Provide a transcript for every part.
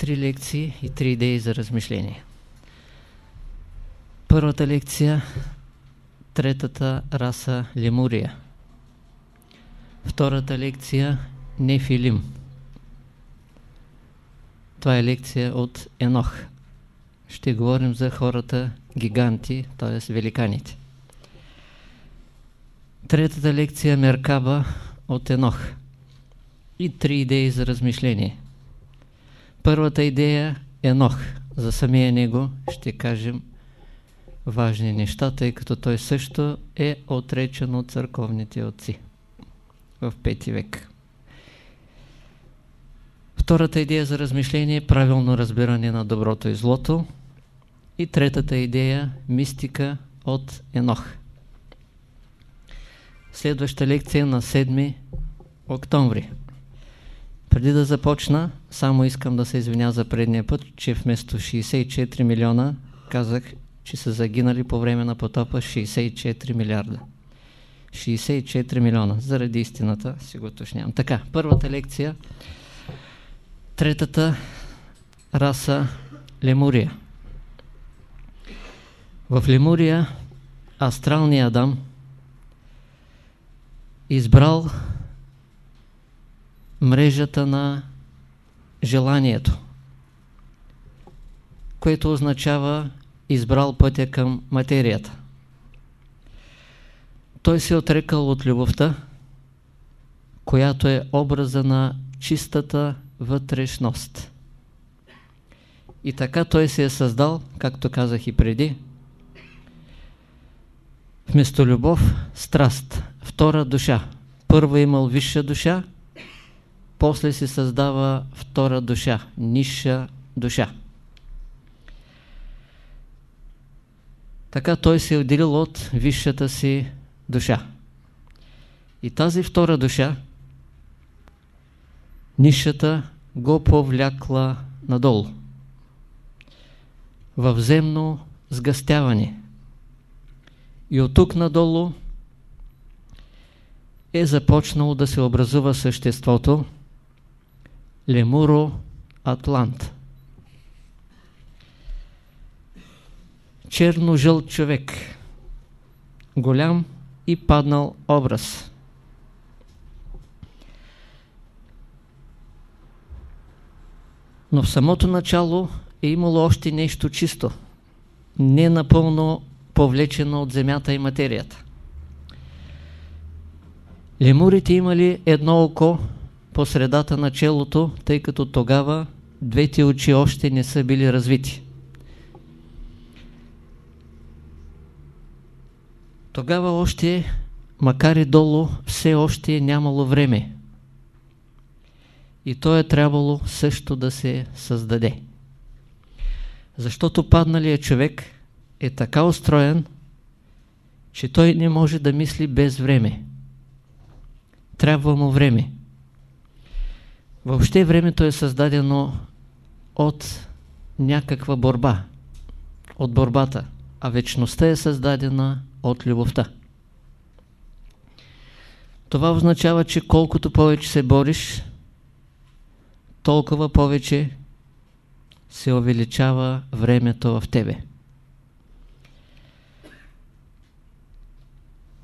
три лекции и три идеи за размишление. Първата лекция третата раса Лемурия. Втората лекция Нефилим. Това е лекция от Енох. Ще говорим за хората гиганти, т.е. великаните. Третата лекция Меркаба от Енох. И три идеи за размишление. Първата идея Енох. За самия него ще кажем важни неща, тъй като той също е отречен от църковните отци в 5 век. Втората идея за размишление е правилно разбиране на доброто и злото. И третата идея – мистика от Енох. Следваща лекция на 7 октомври. Преди да започна, само искам да се извиня за предния път, че вместо 64 милиона казах, че са загинали по време на потопа 64 милиарда. 64 милиона. Заради истината си го уточнявам. Така, първата лекция. Третата раса Лемурия. В Лемурия астралният Адам избрал мрежата на желанието, което означава избрал пътя към материята. Той се отрекал от любовта, която е образа на чистата вътрешност. И така той се е създал, както казах и преди, вместо любов, страст, втора душа. Първо е имал висша душа, после се създава втора душа, ниша душа. Така той се е отделил от висшата си душа. И тази втора душа, нишата го повлякла надолу. В земно сгъстяване. И от тук надолу е започнало да се образува съществото Лемуро-Атлант. черно-жълт човек. Голям и паднал образ. Но в самото начало е имало още нещо чисто, не напълно повлечено от земята и материята. Лемурите имали едно око по средата на челото, тъй като тогава двете очи още не са били развити. Тогава още, макар и долу, все още е нямало време. И то е трябвало също да се създаде. Защото падналият човек е така устроен, че той не може да мисли без време. Трябва му време. Въобще времето е създадено от някаква борба. От борбата. А вечността е създадена от любовта. Това означава, че колкото повече се бориш, толкова повече се увеличава времето в тебе.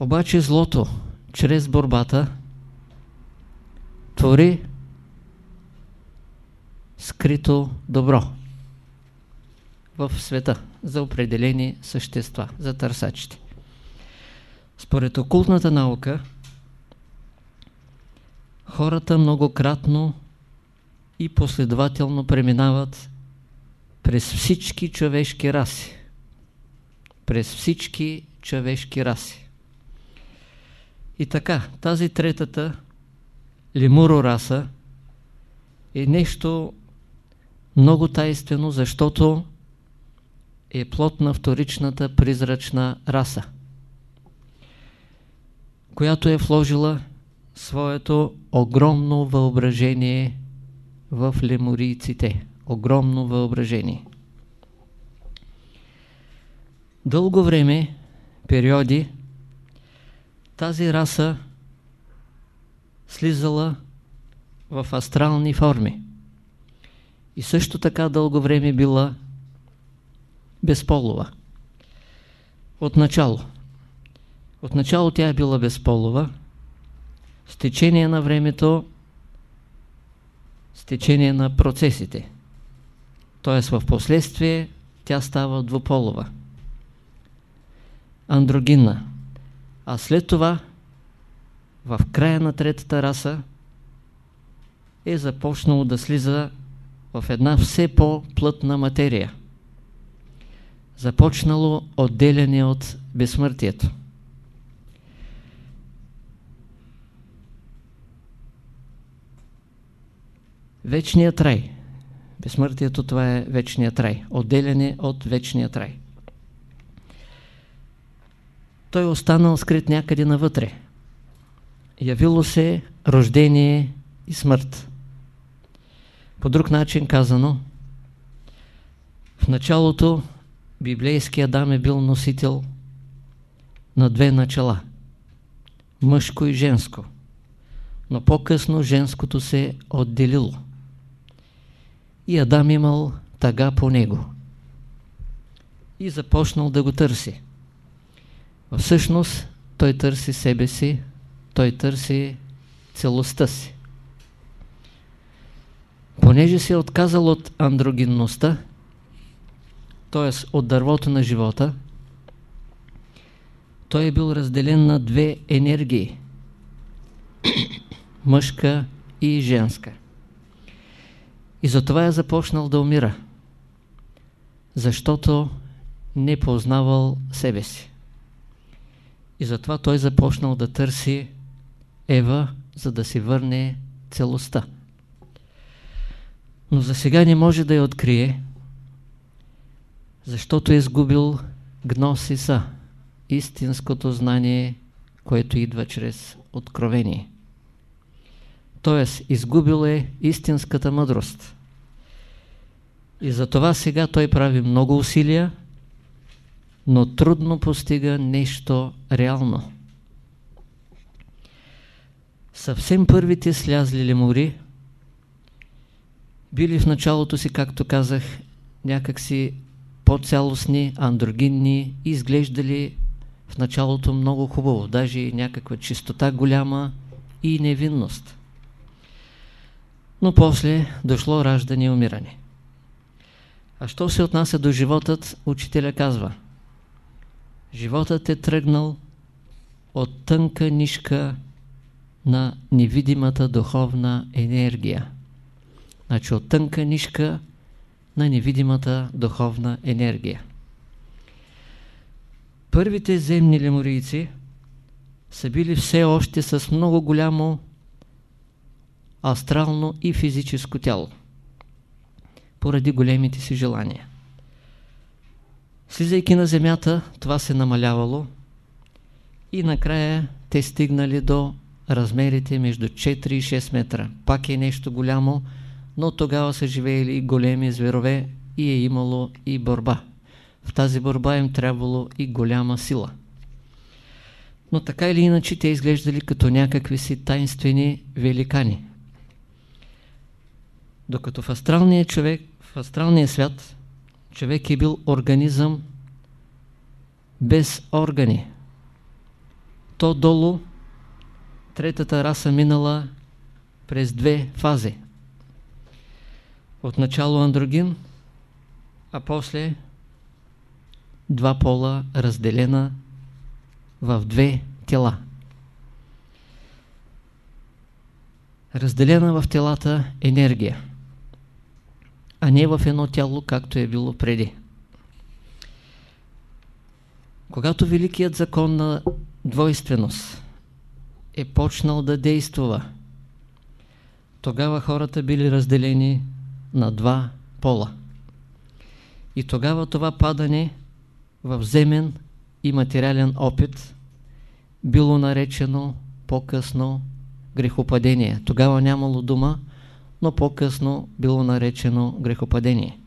Обаче злото, чрез борбата, твори скрито добро в света за определени същества, за търсачите. Според окултната наука, хората многократно и последователно преминават през всички човешки раси. През всички човешки раси. И така, тази третата лемуро раса е нещо много тайствено, защото е плод на вторичната призрачна раса която е вложила своето огромно въображение в леморийците. Огромно въображение. Дълго време, периоди, тази раса слизала в астрални форми. И също така дълго време била безполова. Отначало. Отначало тя е била безполова. С течение на времето, с течение на процесите. Т.е. в последствие тя става двуполова. Андрогинна. А след това, в края на третата раса, е започнало да слиза в една все по-плътна материя. Започнало отделяне от безсмъртието. Вечният рай. Безсмъртието това е вечният рай. Отделяне от вечния рай. Той е останал скрит някъде навътре. Явило се рождение и смърт. По друг начин казано, в началото библейският Адам е бил носител на две начала – мъжко и женско, но по-късно женското се отделило. И Адам имал тага по него и започнал да го търси. Всъщност той търси себе си, той търси целостта си. Понеже се е отказал от андрогинността, т.е. от дървото на живота, той е бил разделен на две енергии мъжка и женска. И затова е започнал да умира, защото не познавал себе си. И затова той започнал да търси Ева, за да си върне целостта. Но за сега не може да я открие, защото е изгубил гносиса, истинското знание, което идва чрез откровение. Тоест, изгубил е истинската мъдрост. И затова сега той прави много усилия, но трудно постига нещо реално. Съвсем първите слязли лемури били в началото си, както казах, някакси по-цялостни, андрогинни и изглеждали в началото много хубаво, даже и някаква чистота голяма и невинност. Но после дошло раждане и умиране. А що се отнася до животът, учителя казва Животът е тръгнал от тънка нишка на невидимата духовна енергия. Значи от тънка нишка на невидимата духовна енергия. Първите земни леморийци са били все още с много голямо астрално и физическо тяло, поради големите си желания. Слизайки на земята, това се намалявало и накрая те стигнали до размерите между 4 и 6 метра. Пак е нещо голямо, но тогава са живеели и големи зверове и е имало и борба. В тази борба им трябвало и голяма сила. Но така или иначе те изглеждали като някакви си тайнствени великани. Докато в астралния човек, в астралния свят, човек е бил организъм без органи. То долу третата раса минала през две фази. Отначало андрогин, а после два пола разделена в две тела. Разделена в телата енергия, а не в едно тяло, както е било преди. Когато Великият закон на двойственост е почнал да действува. Тогава хората били разделени на два пола. И тогава това падане в земен и материален опит било наречено по-късно грехопадение. Тогава нямало дума, но по-късно било наречено грехопадение.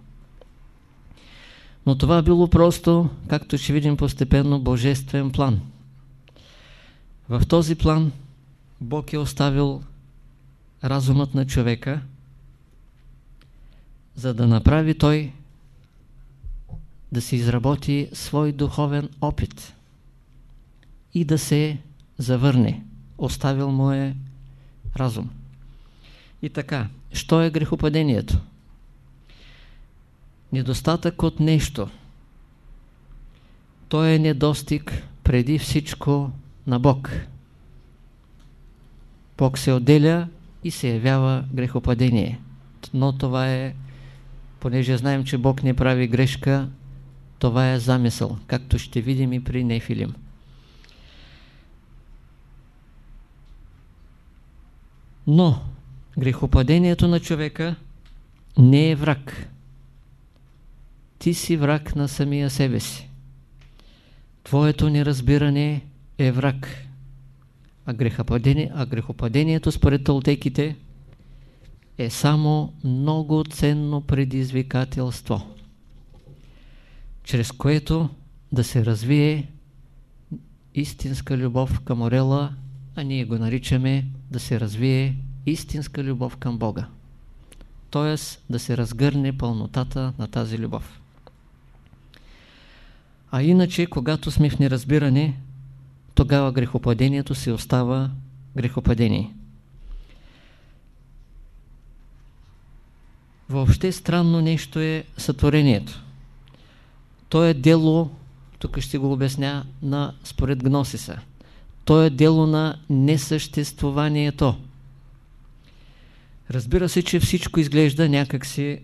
Но това било просто, както ще видим постепенно, божествен план – в този план Бог е оставил разумът на човека, за да направи той да се изработи свой духовен опит и да се завърне. Оставил му е разум. И така, що е грехопадението? Недостатък от нещо. Той е недостиг преди всичко на Бог. Бог се отделя и се явява грехопадение. Но това е, понеже знаем, че Бог не прави грешка, това е замисъл, както ще видим и при Нефилим. Но грехопадението на човека не е враг. Ти си враг на самия себе си. Твоето неразбиране е враг. А, грехопадение, а грехопадението според толтеките е само много ценно предизвикателство, чрез което да се развие истинска любов към Орела, а ние го наричаме да се развие истинска любов към Бога. Тоест да се разгърне пълнотата на тази любов. А иначе, когато сме в неразбиране, тогава грехопадението се остава грехопадение. Въобще странно нещо е сътворението. То е дело, тук ще го обясня, на според Гносиса. То е дело на несъществуванието. Разбира се, че всичко изглежда някакси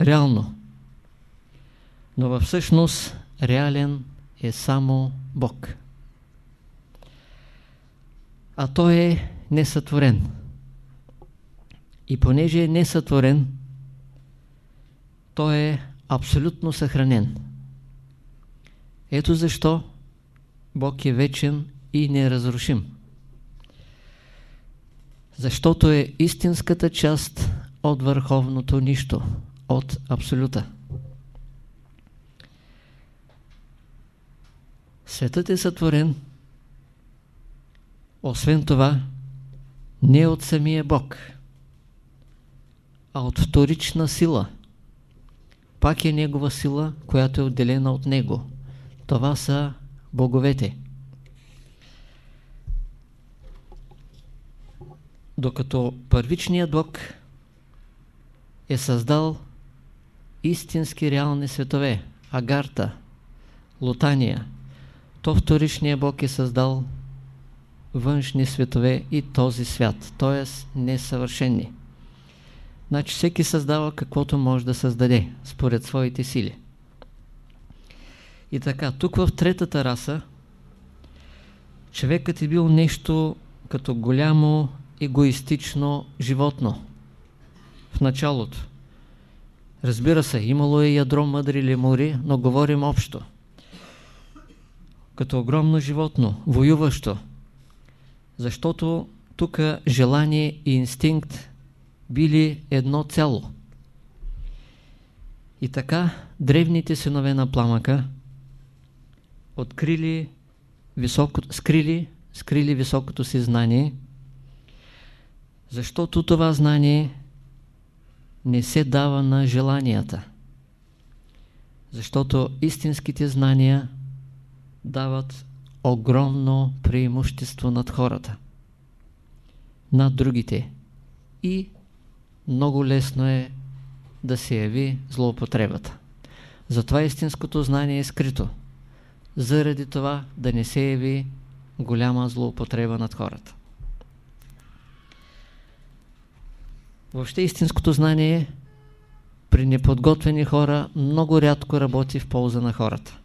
реално. Но всъщност реален е само Бог. А той е несътворен. И понеже е несътворен, той е абсолютно съхранен. Ето защо Бог е вечен и неразрушим. Защото е истинската част от върховното нищо, от Абсолюта. Светът е сътворен, освен това, не от самия Бог, а от вторична сила. Пак е Негова сила, която е отделена от Него. Това са боговете. Докато първичният Бог е създал истински реални светове, Агарта, Лутания, то вторичният Бог е създал външни светове и този свят, т.е. несъвършени. Значи всеки създава каквото може да създаде, според своите сили. И така, тук в третата раса, човекът е бил нещо като голямо егоистично животно. В началото. Разбира се, имало е ядро мъдри лемури, но говорим общо. Като огромно животно, воюващо. Защото тук желание и инстинкт били едно цяло. И така древните синове на пламъка открили високо, скрили, скрили високото си знание защото това знание не се дава на желанията. Защото истинските знания дават огромно преимущество над хората, над другите. И много лесно е да се яви злоупотребата. Затова истинското знание е скрито. Заради това да не се яви голяма злоупотреба над хората. Въобще истинското знание при неподготвени хора много рядко работи в полза на хората.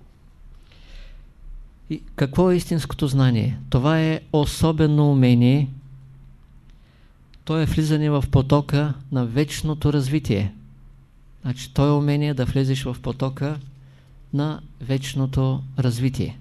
И какво е истинското знание? Това е особено умение. То е влизане в потока на вечното развитие. Значи, то е умение да влезеш в потока на вечното развитие.